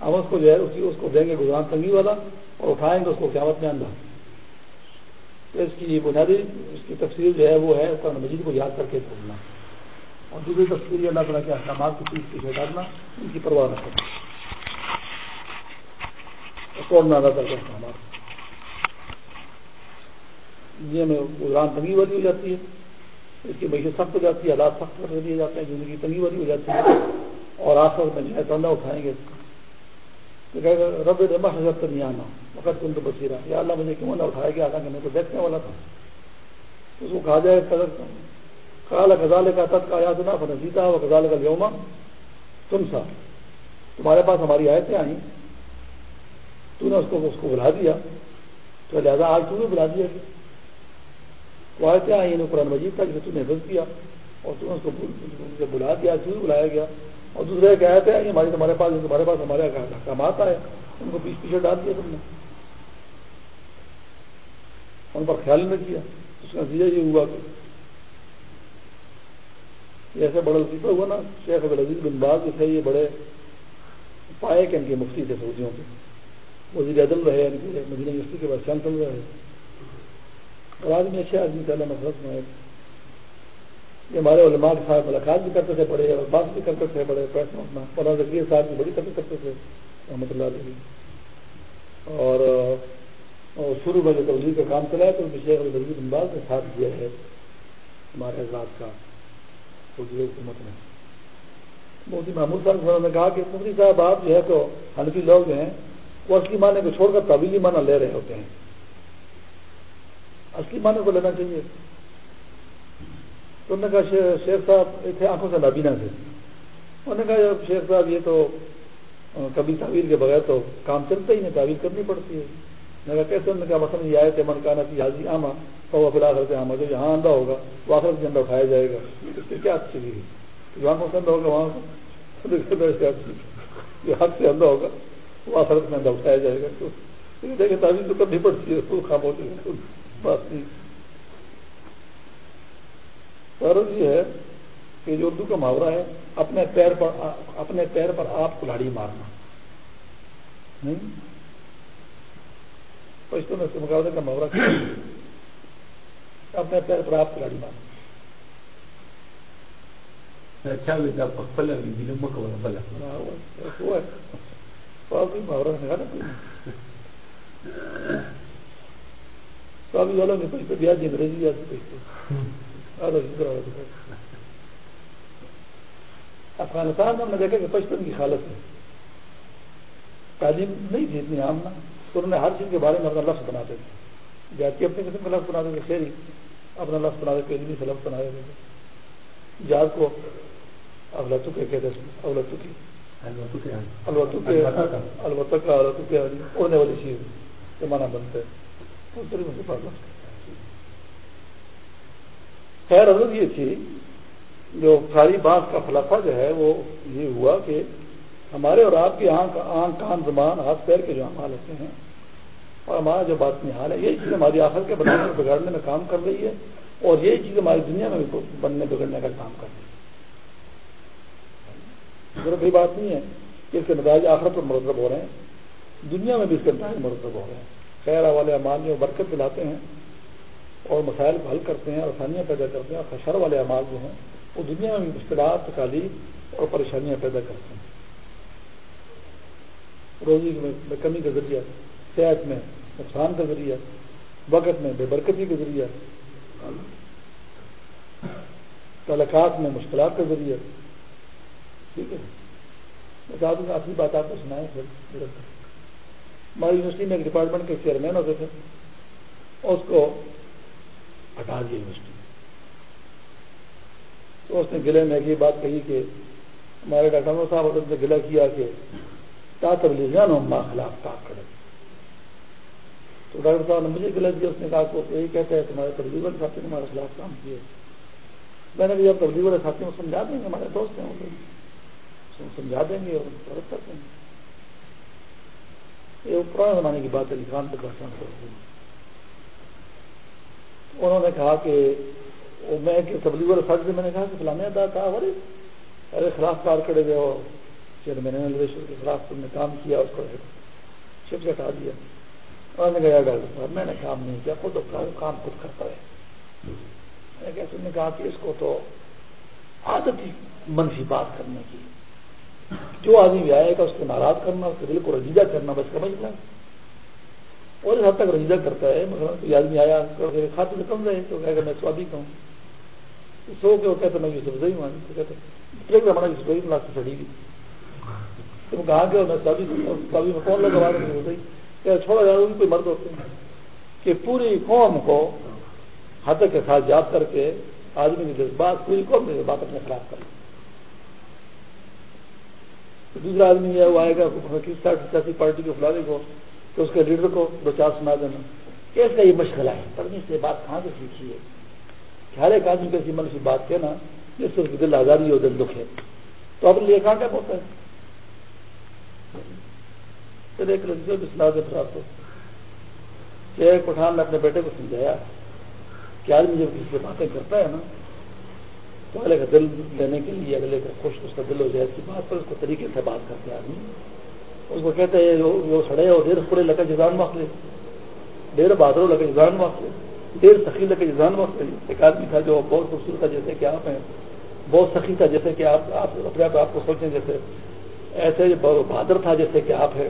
ہم اس کو جو ہے، اس اس کو دیں گے گزران تنگی والا اور اٹھائیں گے اس کو قیامت میں اندھا تو اس کی بنیادی اس کی تفصیل جو ہے وہ ہے، قرآن مجید کو یاد کر کے پڑھنا۔ اور دوسری تفصیل اللہ تعالیٰ کے احکامات کی چیز پیچھے ڈالنا ان کی پرواہ نہ کرنا۔ توڑنا اللہ تعالیٰ کے احکامات دنیا میں گزران تنگی والی ہو جاتی ہے، اس کی معیشت سخت ہو جاتی ہے، حالات سخت کر دیے جاتے ہیں، زندگی تنگی والی ہو جاتی ہے، اور آس میں جو ہے تندہ اٹھائیں گے۔ رب رما حضرت نہیں آنا، وقت کن تو بصیرہ یا اللہ مجھے کیوں نہ اٹھایا گیا؟ کہ میں تو دیکھنے والا تھا۔ اس کو کہا جائے کال غزال کا تب کا یاد نہ فنسیتا وہ غزال کا یوما تم سا تمہارے پاس ہماری آیتیں آئیں. تو نے اس کو اس کو بلا دیا. تو لہٰذا آج تو نے بلا دیا کہ وہ آیتیں آئی انہیں قرآن مجید تھا جسے تم نے حفظ کیا اور تم نے اس کو بلا دیا تو بھی بلایا گیا. اور دوسرے کیا آتے ہیں ہماری تمہارے پاس تمہارے پاس ہمارے احکامات آئے. ان کو پیچھے پیچھے ڈال دیا تم نے. ان پر خیال نہیں کیا. اس کا نتیجہ یہ ہوا کہ ایسے بڑا لطیفہ ہوا نا، شیخ عبد العزیز بن باز جو تھے، یہ بڑے پائے کہ ان کے مفتی تھے سعودیوں کے۔ وزیر اعظم رہے ان کے، مدینہ یونیورسٹی کے بعد چانسلر رہے۔ اور آدمی اچھے آدمی تھے اللہ میں یہ ہمارے علماء کے ساتھ ملاقات بھی کرتے تھے، بڑے اور بات بھی کرتے تھے، بڑے پیسے اپنا مولانا ذکیر صاحب کی بڑی قدر کرتے تھے رحمۃ اللہ علیہ۔ اور شروع میں جو تبدیلی کا کام چلا ہے، تو شیخ الدیز امباز نے ساتھ دیا ہے ہمارے حضرات کا۔ حکومت نے مودی محمود صاحب نے کہا کہ مودی صاحب، آپ جو ہے تو حنفی لوگ جو ہیں، وہ اصلی معنی کو چھوڑ کر طویلی معنی لے رہے ہوتے ہیں۔ اصلی معنی کو لینا چاہیے۔ تو انہوں نے کہا، شیخ صاحب تھے آنکھوں سے نابینا تھے۔ انہوں نے کہا، شیخ صاحب یہ تو کبھی تعویل کے بغیر تو کام چلتا ہی نہیں، تعویل کرنی پڑتی ہے۔ میں کہا کیسے انہوں نے کہا یہ آئے تھے من کانا تھی حاضی آما تو وہ فی الحال آما جو یہاں اندھا ہوگا، وہ آخر کے اندر اٹھایا جائے گا۔ اس کی کیا اچھی ہے؟ جو آنکھوں اندھا ہوگا، وہاں جو حق سے اندھا ہوگا، وہ آخر کے اندر اٹھایا جائے گا۔ تو دیکھیں تعویل تو کرنی پڑتی ہے تو خاموش بات نہیں جی۔ فرض یہ ہے کہ جو اردو کا محاورہ ہے، اپنے پیر پر، اپنے پیر پر آپ کلاڑی مارنا۔ نہیں؟ پشتوں میں اس کے مقابلے کا محاورہ کیا۔ اپنے پیر پر آپ انگریزی یاد پیسے افغانستان میں ہم نے دیکھا کہ پچپن کی حالت ہے۔ تعلیم نہیں تھی اتنی عام نا۔ تو انہوں نے ہر چیز کے بارے میں اپنا لفظ بناتے تھے جاتی اپنے قسم کا لفظ بناتے تھے شہری اپنا لفظ بنا دیتے علمی سے لفظ بنا دیتے تھے جہاز کو اولتو کے کہتے ہیں اولتو کی الوتو کے البتہ کا۔ اڑنے والی چیز کے مانا بنتے ہیں اس طریقے سے پڑھ خیر حضرت یہ تھی جو ساری بات کا فلافہ جو ہے وہ یہ ہوا کہ ہمارے اور آپ کی آنکھ آنکھ کان زبان ہاتھ پیر کے جو امال ہوتے ہیں، اور ہمارا جو بات میں حال ہے، یہی چیز ہماری آخر کے بنانے بگاڑنے میں کام کر رہی ہے، اور یہی چیز ہماری دنیا میں بھی بننے بگڑنے کا کام کر رہی ہے۔ ضرورت یہ بات نہیں ہے کہ اس کے نتائج آخرت پر مرتب ہو رہے ہیں، دنیا میں بھی اس کے نتائج مرتب مطلب ہو رہے ہیں۔ خیر والے امال میں برکت دلاتے ہیں، اور مسائل کو حل کرتے ہیں اور آسانیاں پیدا کرتے ہیں، اور خشر والے اعمال جو ہیں، وہ دنیا میں بھی مشکلات، تکالیف اور پریشانیاں پیدا کرتے ہیں۔ روزی میں کمی کا ذریعہ، صحت میں نقصان کا ذریعہ، وقت میں بے برکتی کا ذریعہ، تعلقات میں مشکلات کا ذریعہ۔ ٹھیک ہے؟ بتا دوں اصلی بات آپ کو سنائیں پھر۔ ہماری یونیورسٹی میں ایک ڈپارٹمنٹ کے چیئرمین ہوتے تھے۔ اس کو ہٹا دیا یونیورسٹی۔ تو اس نے گلے میں ایک بات کہی کہ ہمارے ڈاکٹر صاحب نے گلا کیا کہ تا تبلیغیاں ہم خلاف تا کرے۔ تو ڈاکٹر صاحب نے مجھے غلط دیا اس نے کہا کہ یہی کہتا ہے تمہارے تبدیل والے ساتھی نے ہمارے خلاف کام کیے میں نے بھی جب تبدیل والے ساتھیوں کو سمجھا دیں گے، ہمارے دوست ہیں وہ سمجھا دیں گے اور مدد کر دیں گے۔ یہ پرانے زمانے کی بات ہے خان تک پہچان کر انہوں نے کہا کہ میں تبدیل والے ساتھی سے میں نے کہا کہ فلانے ادا تھا ارے ارے خلاف کار کرے گئے اور چیئرمین کے خلاف تم نے کام کیا، اس کو شپ سے ہٹا دیا۔ انہوں نے کہا ڈاکٹر صاحب میں نے کام نہیں کیا، خود کام خود کرتا ہے میں نے کہا کہ اس کو تو عادت ہی منفی بات کرنے کی۔ جو آدمی بھی آئے گا، اس کو ناراض کرنا، اس کے دل کو رجیدہ کرنا، بس سمجھنا۔ اور اس حد تک رجیدہ کرتا ہے مگر کوئی آدمی آیا کھاتے سے کم رہے، تو کہے گا، میں سوادی کہوں۔ سو کے وہ کہتے میں یوسف زئی مان تو کہتے زمانہ یوسف زئی ملا سے سڑی گئی تم کہا کہ میں سبھی سبھی میں کون لگا کہ چھوڑا جا بھی کوئی مرد ہوتے ہیں۔ کہ پوری قوم کو ہاتھ کے ساتھ یاد کر کے آدمی کے جذبات پوری قوم کے جذبات اپنے خلاف کر دوسرا آدمی یہ وہ آئے گا سیاسی پارٹی کو فلانے کو تو اس کے لیڈر کو دو چار سنا دینا اس کا یہ مشغلہ ہے۔ پڑھنے سے بات کہاں سے سیکھی ہے؟ کہ ہر ایک آدمی کو ایسی من سے بات کہنا جس سے دل آزادی اور دل دکھ ہے۔ تو اپنے لیے کہاں کیا ہوتا ہے۔ پھر ایک لڑکی بھی سنا دے پرات ہو کہ ایک پٹھان نے اپنے بیٹے کو سمجھایا کہ آدمی جب کسی سے باتیں کرتا ہے نا، تو اگلے کا دل لینے کے لیے اگلے کا خوش، اس کا دل ہو جائے اس کی بات پر، اس کو طریقے سے بات کرتے آدمی۔ اس کو کہتے ہیں جو سڑے اور دیر پورے لگا جزان وقت لے۔ دیر بہادر لگے جزان وقت لے۔ دیر سخی لگے جزان وقت لے۔ ایک آدمی تھا جو بہت خوبصورت تھا، جیسے کہ آپ ہیں۔ بہت سخی تھا، جیسے کہ آپ اپنے آپ کو سوچیں، جیسے ایسے بہادر تھا جیسے کہ آپ ہے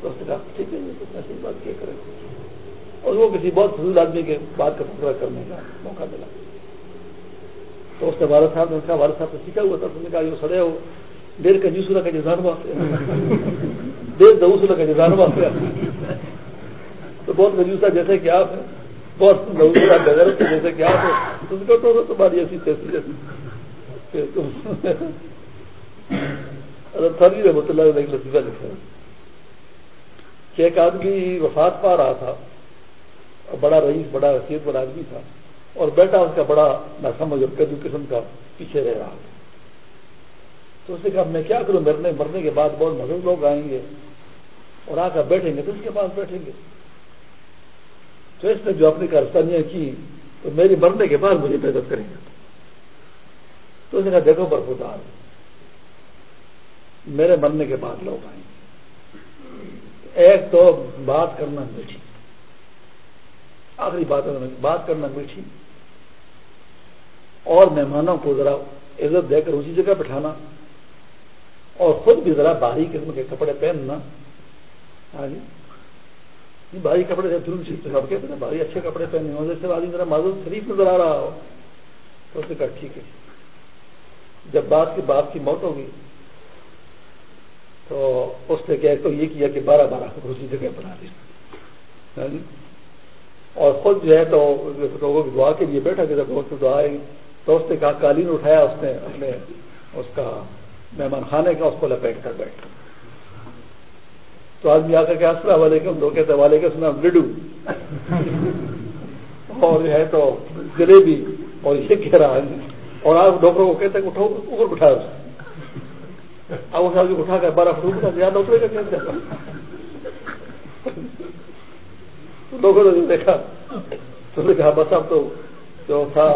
تو اس نے کہا، ٹھیک ہے ایسی بات کیا کریں۔ اور وہ کسی بہت فضول آدمی کے بات کا فکر کرنے کا موقع ملا۔ تو اس نے والد صاحب نے کہا والد صاحب سے سیکھا ہوا تھا اس نے کہا جو سڑے ہو، دیر کا جیسو کا جزان واقع دیر دوسرا کا جزان واقع تو بہت کنجوسا جیسے کہ آپ ہیں، بہت دوسرا بغیر جیسے کہ آپ ہیں۔ تو اس تو تمہاری ایسی تیسی جیسی تھری اللہ نے ایک لطیفہ لکھا ہے کہ ایک آدمی وفات پا رہا تھا اور بڑا رئیس، بڑا حیثیت والا آدمی تھا اور بیٹا اس کا بڑا نہ سمجھ اور کدو قسم کا پیچھے رہ رہا تھا۔ تو اس نے کہا، میں کیا کروں؟ مرنے مرنے کے بعد بہت مزید لوگ آئیں گے اور آ کر بیٹھیں گے، تو اس کے پاس بیٹھیں گے۔ تو اس نے جو اپنی کارستانیاں کی، تو میری مرنے کے بعد مجھے مدد کریں گے۔ تو اس نے کہا، دیکھو برفودار میرے مرنے کے بعد لوگ آئیں۔ گے ایک تو بات کرنا میٹھی آخری بات بات کرنا میٹھی اور مہمانوں کو ذرا عزت دے کر اسی جگہ بٹھانا۔ اور خود بھی ذرا بھاری قسم کے کپڑے پہننا۔ ہاں جی۔ بھاری کپڑے سب کہتے ہیں بھاری اچھے کپڑے پہننے ہوں جیسے آدمی ذرا معذور شریف نظر آ رہا ہو۔ تو اس نے کہا، ٹھیک ہے۔ جب بات کی باپ کی موت ہوگی تو اس نے کیا تو یہ کیا کہ بارہ بارہ اسی جگہ بنا دی یعنی اور خود جو ہے تو لوگوں کی دعا کے لیے بیٹھا کہ جب سے دعا آئی تو اس نے کہا، قالین اٹھایا اس نے اپنے اس کا مہمان خانے کا، اس کو لپیٹ کر بیٹھ تو آدمی آ کر کے السلام علیکم۔ دو کہتے والے کے سنا لڈو۔ اور جو ہے تو جلیبی اور یہ کہہ رہا ہے اور آپ ڈاکٹر کو کہتے ہیں اٹھو، اوپر بٹھایا اب اس آدمی اٹھا کر بارہ فروٹ کا زیادہ اترے گا کیسے لوگوں نے دیکھا تو نے کہا بس اب تو جو تھا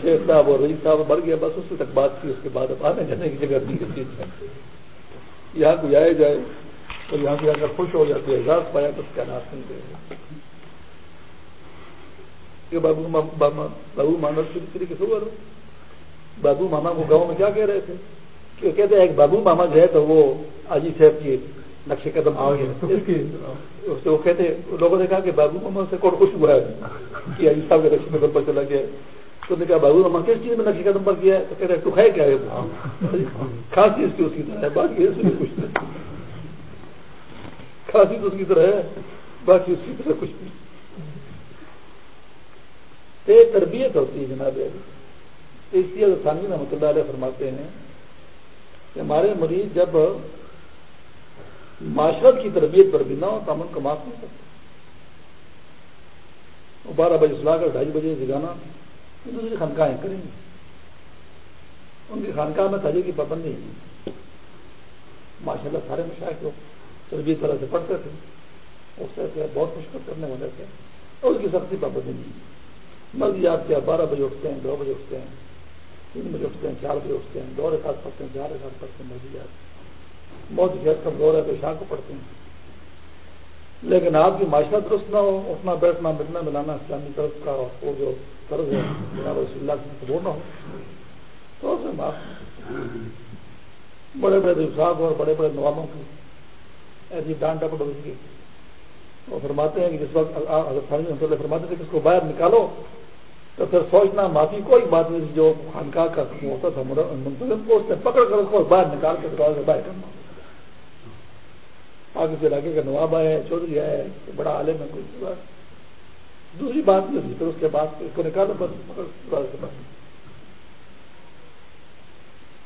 شیخ صاحب اور رئیس صاحب مر گیا بس اس تک بات کی اس کے بعد اب آنے جانے کی جگہ نہیں کسی یہاں کوئی آئے جائے اور یہاں سے اگر خوش ہو جاتے اعزاز پایا تو اس کا ناش نہیں دے کہ بابو بابو مانا شروع کے سو بابو ماما کو گاؤں میں کیا کہہ رہے تھے کہ کہتے ہیں ایک بابو ماما جو ہے تو وہ آجی صاحب کی نقشے قدم گئے وہ کہتے لوگوں نے کہا کہ بابو ماما سے کون خوش ہوا ہے؟ کہ آجی صاحب کے نقشے قدم پر چلا گیا۔ تو نے کہا بابو ماما کس چیز میں نقشے قدم پر کیا ہے؟ تو کہتے تو ہے کیا ہے؟ خاص چیز کی اس کی طرح ہے باقی اس میں کچھ نہیں۔ خاصی تو اس کی طرح ہے باقی اس کی طرح کچھ نہیں۔ تربیت ہوتی ہے جناب اس لیے ثانوی رحمۃ اللہ علیہ فرماتے ہیں کہ ہمارے مریض جب معاشرت کی تربیت پر بھی نہ ہو تو ہم ان کو معاف نہیں کرتے۔ وہ بارہ بجے سلا کر، ڈھائی بجے جگانا دوسری خانقاہیں کریں گے۔ ان کی خانقاہ میں تاجر کی پابندی نہیں ماشاء اللہ سارے مشاہد کو تربیت طرح سے پڑھتے تھے اس سے بہت مشکل کرنے والے تھے۔ اور اس کی سختی پابندی نہیں۔ مرضی آپ کیا، بارہ بجے اٹھتے ہیں، دو بجے اٹھتے ہیں۔ تین بجے اٹھتے ہیں، چار بجے اٹھتے ہیں، دو رکعت پڑھتے ہیں، چار رکعت پڑھتے ہیں مرضی آپ بہت زیادہ کم دور ہے تو شاہ کو پڑھتے ہیں۔ لیکن آپ کی معاشرہ درست نہ ہو، اٹھنا، بیٹھنا، ملنا، ملانا اسلامی طرف کا وہ جو طرز ہے، جناب رسول اللہ سے وہ نہ ہو۔ تو اس میں بات بڑے بڑے دفاق اور بڑے بڑے نوابوں کی ایسی ڈانٹ ڈپٹ ہوتی ہے وہ فرماتے ہیں کہ جس وقت فرماتے تھے کہ اس کو باہر نکالو تو پھر سوچنا معافی، کوئی بات نہیں، جو خانقاہ کا ہوتا تھا منتظم کو اس نے پکڑ کر اس کو باہر نکال کے دروازے سے باہر کرنا آگے سے علاقے کا نواب آیا ہے چودھری آیا ہے بڑا عالم ہے، کوئی بات دوسری بات نہیں ہوتی پھر اس کے بعد اس کو نکالو بس پکڑ دروازے سے باہر۔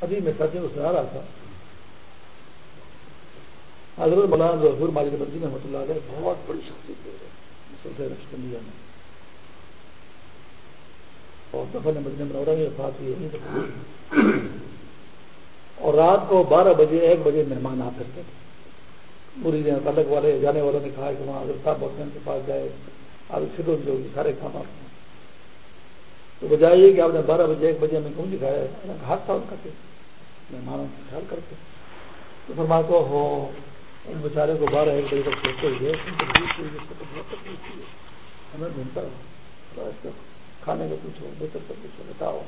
ابھی میں سچے کو سنا رہا تھا۔ حضرت مولانا ظہور ماجد مدی رحمۃ اللہ علیہ بہت بڑی شخصیت ہے رشکنیا میں۔ اور دفعہ مدینہ منورہ میں بات ہوئی ہے اور رات کو بارہ بجے، ایک بجے مہمان آ کرتے تھے۔ پوری دن تعلق والے، جانے والوں نے کہا کہ وہاں حضرت صاحب بہت کے پاس جائے آپ شروع جو سارے کام آپ تو بجائے یہ کہ آپ نے بارہ بجے، ایک بجے ہمیں کیوں دکھایا؟ ہاتھ تھا ان کا مہمانوں کا خیال کرتے تو فرماتا ہو ان بیچارے کو بارہ ایک بجے تک سوچتے ہوئے۔ ہمیں گھومتا کھانے کا پوچھو بہتر کا پوچھو بتاؤ۔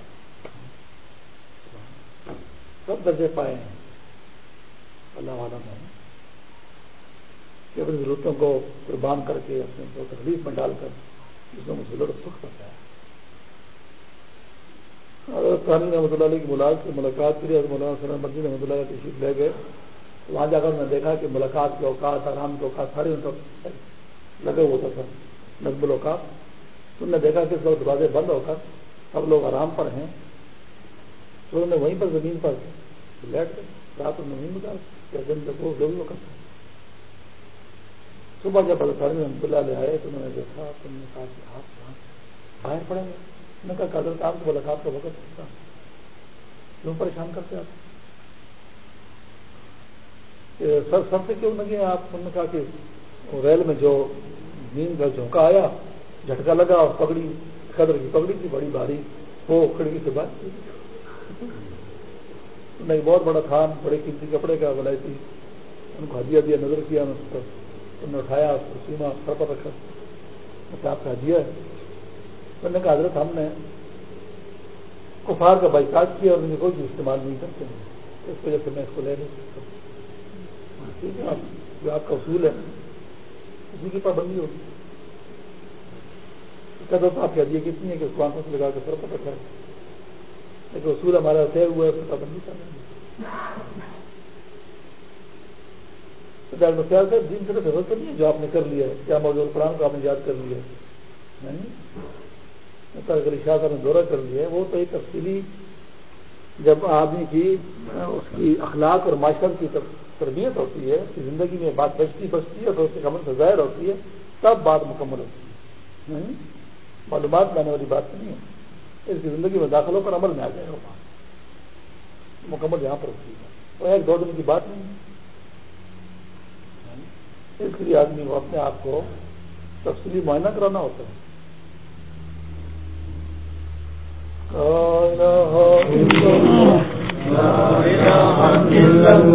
سب درجے پائے ہیں۔ اللہ عالم ہے کہ اپنی ضرورتوں کو قربان کر کے اپنے کو تکلیف میں ڈال کر اس میں مجھے لڑ سکھ کرتا ہے۔ ثانی رحمۃ اللہ علیہ کی ملاقات کی ملاقات کے لیے مولانا سلم مسجد رحمۃ اللہ علیہ تشریف لے گئے وہاں جا کر میں نے دیکھا کہ ملاقات کے اوقات، آرام کے اوقات سارے ان کا لگے ہوتا تھا نظم الاوقات تو نے دیکھا کہ اس وقت دروازے بند ہو کر سب لوگ آرام پر ہیں۔ تو انہوں نے وہیں پر زمین پر لیٹ گئے رات میں نہیں ملا یا دن تک وہ لوگ کرتے صبح جب بلکار رحمۃ اللہ علیہ آئے تو انہوں نے دیکھا، تو انہوں نے کہا کہ آپ باہر پڑیں گے میں کہا قدر کام کو ملاقات کا وقت ہوتا کیوں پریشان کرتے آپ؟ سر سر سے کیوں لگے آپ؟ انہوں نے کہا کہ ریل میں جو نیند کا جھونکا آیا جھٹکا لگا اور پگڑی قدر کی پگڑی تھی بڑی بھاری وہ کھڑکی سے بات نہیں بہت بڑا تھان بڑے قیمتی کپڑے کا بلائی تھی ان کو ہدیہ دیا نظر کیا انہوں نے اٹھایا اس کو سیما سر پر رکھا آپ کا ہدیہ ہے میں نے کہا حضرت ہم نے کفار کا بائیکاٹ کیا اور ان کوئی استعمال نہیں کرتے ہیں اس وجہ سے میں اس کو لے نہیں سکتا ٹھیک ہے جو آپ کا اصول ہے اسی کی پابندی ہوگی کہتے تو آپ کی حدیث کتنی ہے کہ اس کو آنکھوں سے لگا کے سر پر رکھا ہے۔ لیکن اصول ہمارا طے ہوا ہے پابندی کر رہے ہیں صاحب دن سے ضرورت تو نہیں ہے جو آپ نے کر لیا ہے، کیا موجود قرآن کو آپ نے یاد کر لیا ہے؟ علی شاہ صاحب نے دورہ کر لیا ہے، وہ تو ایک تفصیلی جب آدمی کی، اس کی اخلاق اور معاشرت کی تربیت ہوتی ہے، اس کی زندگی میں بات بچتی بچتی ہے، تو اس کے عمل سے ظاہر ہوتی ہے، تب بات مکمل ہوتی ہے۔ معلومات لانے والی بات نہیں ہے اس کی زندگی میں داخل ہو کر عمل میں آ جائے گا۔ مکمل یہاں پر ہوتی ہے۔ وہ ایک دو دن کی بات نہیں۔ ہے اس لیے آدمی کو اپنے آپ کو تفصیلی معائنہ کرانا ہوتا ہے۔ لا إله إلا الله